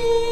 you.